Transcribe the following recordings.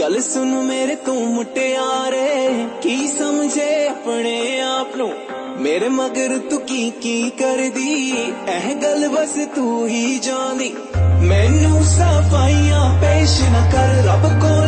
ਗੱਲ ਸੁਣ ਮੇਰੇ ਤੂੰ ਮੁਟਿਆਰੇ ਕੀ ਸਮਝੇ ਆਪਣੇ ਆਪ ਨੂੰ ਮੇਰੇ ਮਗਰ ਤੂੰ ਕੀ ਕੀ ਕਰਦੀ ਇਹ ਗੱਲ ਬਸ ਤੂੰ ਹੀ ਜਾਣਦੀ ਮੈਨੂੰ ਸਫਾਈਆਂ ਪੇਸ਼ ਨਾ ਕਰ ਰੱਬ ਕੋਲ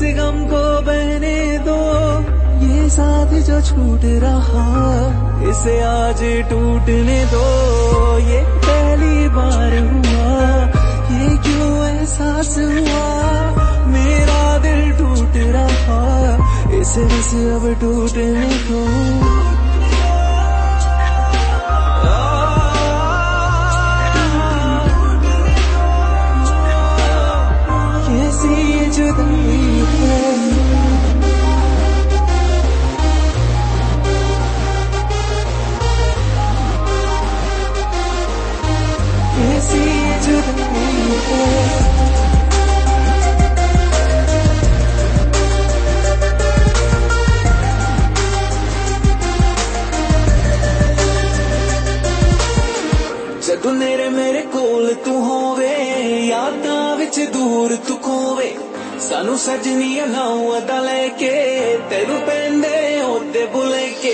गम को बहने दो। ये साथ जो छूट रहा, इसे आज टूटने दो। ये पहली बार हुआ, ये क्यों एहसास हुआ? मेरा दिल टूट रहा, इसे बस अब टूटने दो ਯਾਦਾਂ ਵਿੱਚ ਦੂਰ ਤੂੰ ਖੋਵੇ ਸਾਨੂੰ ਸਜਣੀ ਲਾਉਂ ਅਦਾ ਲੈ ਕੇ ਤੈਨੂੰ ਪੈਂਦੇ ਉਹਦੇ ਬੁਲੇ ਕੇ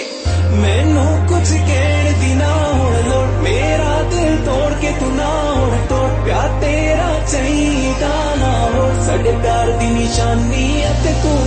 ਮੈਨੂੰ ਕੁਝ ਕਹਿਣ ਦੀ ਨਾ ਹੁਣ ਲੋੜ ਮੇਰਾ ਦਿਲ ਤੋੜ ਕੇ ਤੂੰ ਨਾ ਹੁਣ ਤੋੜ ਪਿਆਰ ਤੇਰਾ ਚਾਹੀਦਾ ਨਾ ਹੋ ਸਾਡੇ ਪਿਆਰ ਦੀ ਨਿਸ਼ਾਨੀ ਅਤੇ ਤੂੰ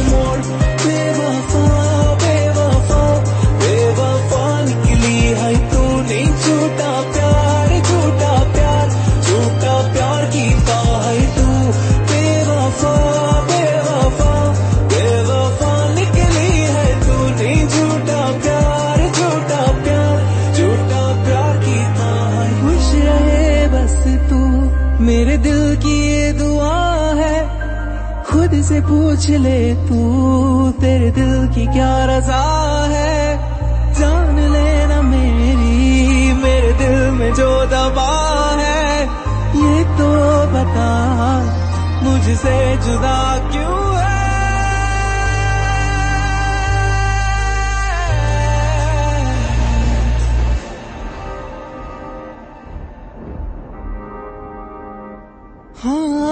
मेरे दिल की ये दुआ है, खुद से पूछ ले तू, तेरे दिल की क्या रजा है? जान लेना मेरी, मेरे दिल में जो दबा है, ये तो बता, मुझसे जुदा Oh.